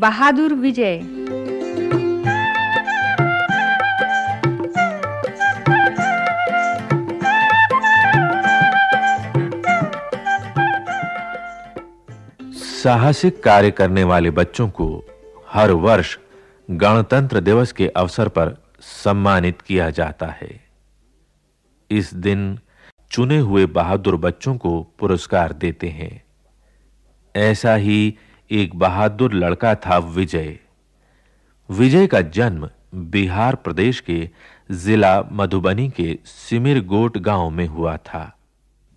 बहादुर विजय। साहसिक कार्य करने वाले बच्चों को हर वर्ष गणतंत्र दिवस के अवसर पर सम्मानित किया जाता है। इस दिन चुने हुए बहादुर बच्चों को पुरस्कार देते हैं। ऐसा ही एक बहादुर लड़का था विजय। विजय का जन्म बिहार प्रदेश के जिला मधुबनी के सिमिरगोट गाँव में हुआ था।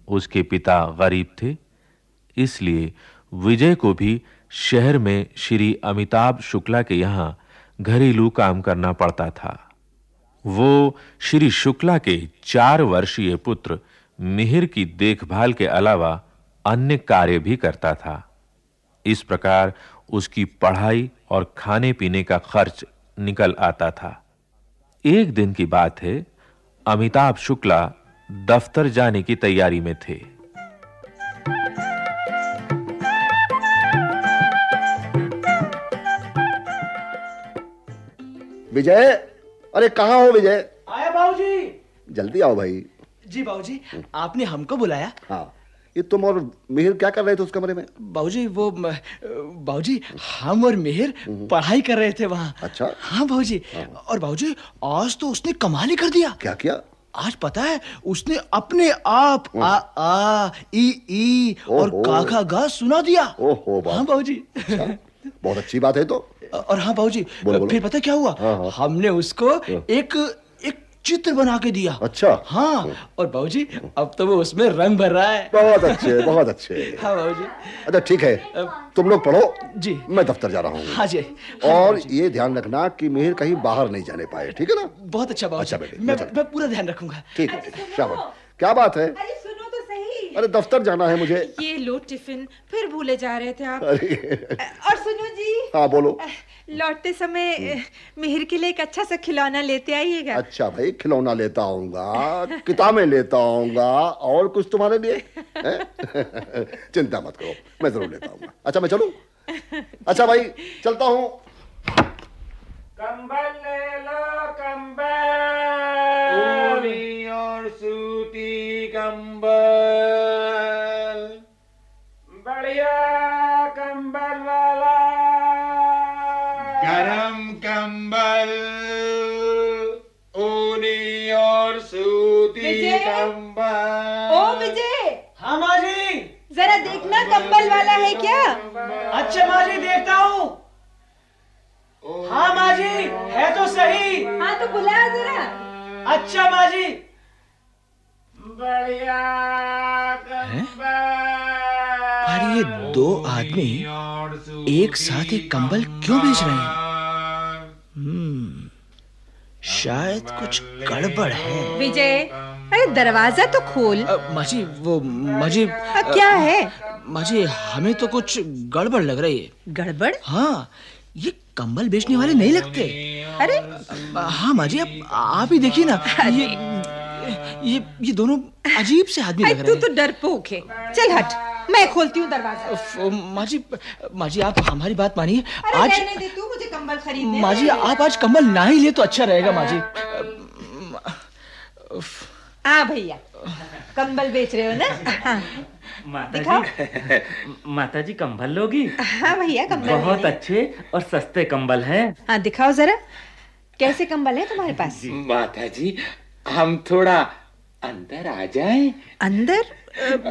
उसके पिता गरीब थे, इसलिए विजय को भी शहर में श्री अमिताभ शुक्ला के यहाँ घरेलू काम करना पड़ता था। वो श्री शुक्ला के चार वर्षीय पुत्र मिहिर की देखभाल के अलावा अन्य कार्य भी करता था। इस प्रकार उसकी पढ़ाई और खाने पीने का खर्च निकल आता था। एक दिन की बात है अमिताभ शुक्ला दफ्तर जाने की तैयारी में थे। विजय अरे कहाँ हो विजय? आया बाबूजी। जल्दी आओ भाई। जी बाबूजी आपने हमको बुलाया? हाँ। ये तुम और मिहिर क्या कर रहे थे उस कमरे में? बाबूजी वो बाबूजी हम और मिहिर पढ़ाई कर रहे थे वहाँ। अच्छा। हाँ बाबूजी। और बाबूजी आज तो उसने कमाल ही कर दिया। क्या किया? आज पता है उसने अपने आप आ आ ई ई और ओहो। का गा सुना दिया। ओहो हाँ बाबूजी। अच्छा, बहुत अच्छी बात है तो। और हाँ बाबूजी। फिर पता क्या हुआ? हाँ, हाँ। हमने उसको एक चित्र बना के दिया। अच्छा। हाँ और बाबूजी अब तो वो उसमें रंग भर रहा है। बहुत अच्छे बहुत अच्छे। हाँ बाबूजी। अच्छा ठीक है। तुम लोग पढ़ो। जी। मैं दफ्तर जा रहा हूँ। हाँ जी। और ये ध्यान रखना कि मेहर कहीं बाहर नहीं जाने पाए ठीक है ना? बहुत अच्छा बाबूजी। अच्छा बेटे, मैं मैं मैं पूरा ध्यान रखूँगा। ठीक है शाबाश क्या बात है? अरे सुनो तो सही। अरे दफ्तर जाना है मुझे। ये लो टिफ़िन फिर भूले जा रहे थे आप। अरे। और सुनो जी। हाँ बोलो। लौटते समय मिहिर के लिए एक अच्छा सा खिलौना लेते आइएगा। अच्छा भाई खिलौना लेता आऊँगा किताबें लेता आऊँगा और कुछ तुम्हारे लिए चिंता मत करो मैं ज़रूर लेता आऊँगा। अच्छा मैं चलू? अच्छा भाई चलता हूँ। कंबल ले लो विजय? ओ विजय! हाँ माँ जी जरा देखना कंबल वाला है क्या? अच्छा माँ जी देखता हूँ। हाँ माँ जी है तो सही। हाँ तो बुलाओ जरा। अच्छा माँ जी बढ़िया पर ये दो आदमी एक साथ एक कंबल क्यों बेच रहे हैं? हम्म शायद कुछ गड़बड़ है। विजय अरे दरवाज़ा तो खोल। माँ जी वो माँ जी क्या है? माँ जी हमें तो कुछ गड़बड़ लग रही है। गड़बड़? हाँ ये कंबल बेचने वाले नहीं लगते। अरे हाँ माँ जी अब आप ही देखिए ना ये ये ये दोनों अजीब से आदमी लग तू तो डरपोक है। चल हट मैं खोलती हूँ दरवाज़ा। हैं माँ जी माँ जी आप हमारी बात मानिए। आज दे तू मुझे कंबल खरीदने माँ जी आप आज कंबल ना ही ले तो अच्छा रहेगा माँ जी उफ, हाँ भैया। कंबल बेच रहे हो ना? हाँ। माता जी माता जी कंबल लोगी? हाँ भैया कंबल बहुत अच्छे और सस्ते कंबल हैं। हाँ दिखाओ जरा। कैसे कंबल है तुम्हारे पास? माता जी हम थोड़ा अंदर आ जाएँ। अंदर?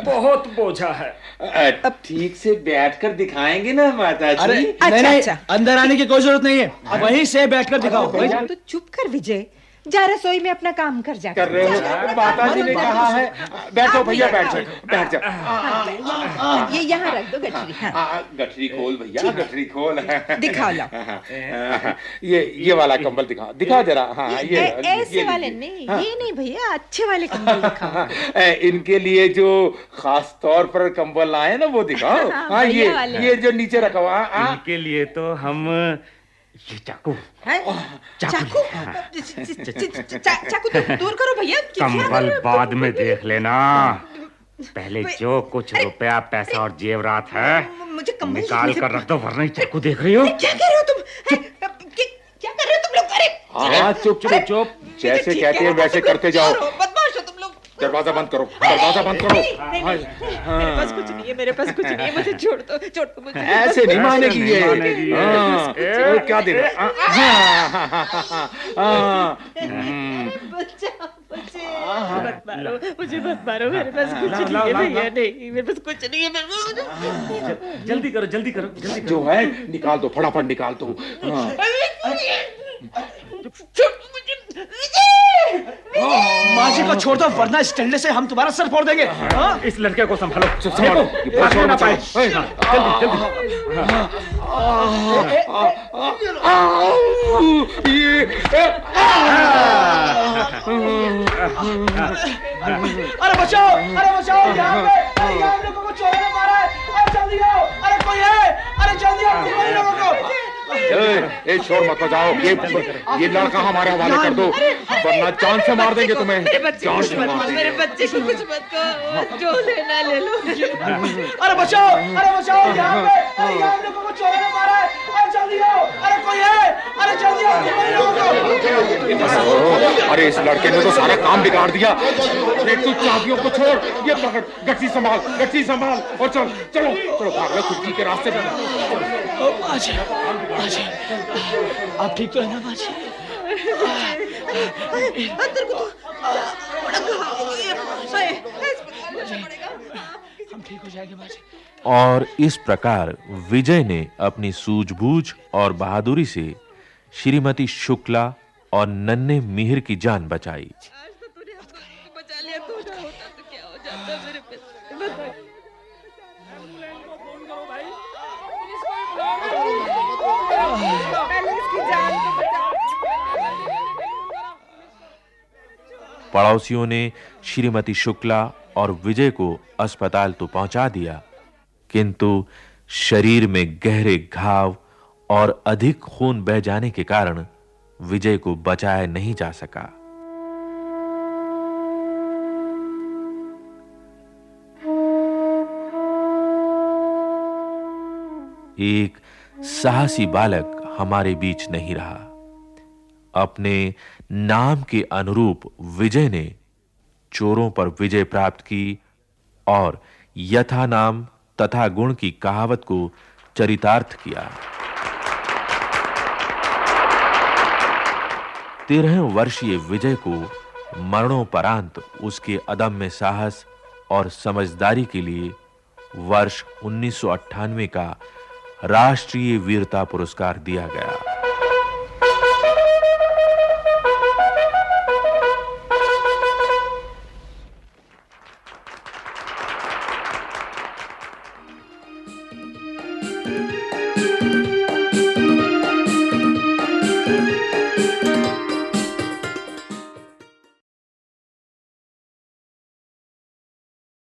बहुत बोझा है। ठीक से बैठकर दिखाएँगे ना माता जी अरे अच्छा, नहीं नहीं अच्छा। अंदर आने की कोई ज़रूरत नहीं है। वहीं से बैठकर दिखाओ। तो चुप कर विजय। जा रसोई में अपना काम कर जा कर रहे हो माता जी ने कहा है बैठो भैया बैठ जाओ बैठ जाओ हाँ, ये यहाँ रख दो गठरी हाँ गठरी खोल भैया गठरी खोल दिखाओ लो ये ये वाला कंबल दिखाओ दिखाओ जरा हाँ ये ऐसे वाले नहीं ये नहीं भैया अच्छे वाले कंबल दिखाओ इनके लिए जो खास तौर पर कंबल लाए ना वो दिखाओ हाँ, हाँ ये ये जो नीचे रखा हुआ हाँ, इनके लिए तो हम ये चाकू हैं? चाकू चाकू दूर करो भैया कंबल बाद में देख लेना पहले जो कुछ रुपया पैसा और जेवरात है मुझे कंबल निकाल कर रख दो वरना ये चाकू देख रही हो क्या कर रहे हो तुम क्या क्या कर रहे हो तुम लोग अरे हाँ चुप चुप चुप जैसे कहते हैं हो, वैसे करते जाओ चोर हो, बदमाश हो तुम लोग दरवाज़ा बंद करो दरवाज़ा बंद करो। नहीं, नहीं, नहीं, मेरे पास कुछ नहीं है मेरे पास कुछ नहीं है मुझे छोड़ दो छोड़ दो मुझे ऐसे नहीं मानेगी ये। हाँ, क्या दे रहा हाँ, हाँ, हाँ, हाँ, हाँ, बच्चा मुझे मत मारो मुझे मत मारो मेरे पास कुछ नहीं है भैया नहीं मेरे पास कुछ नहीं है मेरे जल्दी करो जल्दी करो जल्दी करो। जो है निकाल दो फटाफट निकाल दो। हाँ, माँ जी को छोड़ दो वरना डंडे से हम तुम्हारा सर फोड़ देंगे। हाँ? इस लड़के को संभालो। संभालो, देखो, ना पाए अरे बचाओ अरे बचाओ यहाँ पे अरे यहाँ लोगों को चोरों ने मारा है। अरे जल्दी आओ अरे कोई है? अरे जल्दी आओ लोगों को। ए, शोर मत बजाओ ये ये लड़का हमारे हवाले कर दो वरना जान से मार देंगे तुम्हें। मेरे बच्चे जान को से कुछ मत मार करो, मेरे बच्चे को कुछ मत करो। जो लेना ले लो। अरे बचाओ अरे बचाओ यहाँ पे अरे यहाँ लोगों को चोरों ने मारा है। अरे जल्दी आओ। अरे कोई है? अरे जल्दी आओ अरे इस लड़के ने तो सारा काम बिगाड़ दिया। अरे तू चाबियों को छोड़ ये पकड़ गट्टी संभाल गट्टी संभाल और चल चलो चलो भाग लो खिड़की के रास्ते पे। माँ जी माँ जी आप ठीक तो है ना माँ जी अंदर को तो। हो हम ठीक हो जाएँगे माँ जी और इस प्रकार विजय ने अपनी सूझबूझ और बहादुरी से श्रीमती शुक्ला और नन्हे मिहिर की जान बचाई आज तो तूने हम दोनों को बचा लिया तू ना होता तो क्या हो जाता मेरे बच्चे बता पहले इसकी जान को बचाओ पड़ोसियों ने श्रीमती शुक्ला और विजय को अस्पताल तो पहुँचा दिया, किंतु शरीर में गहरे घाव और अधिक खून बह जाने के कारण विजय को बचाया नहीं जा सका। एक साहसी बालक हमारे बीच नहीं रहा। अपने नाम के अनुरूप विजय ने चोरों पर विजय प्राप्त की और यथा नाम तथा गुण की कहावत को चरितार्थ किया। तेरह वर्षीय विजय को मरणोपरांत उसके अदम्य साहस और समझदारी के लिए वर्ष 1998 का राष्ट्रीय वीरता पुरस्कार दिया गया।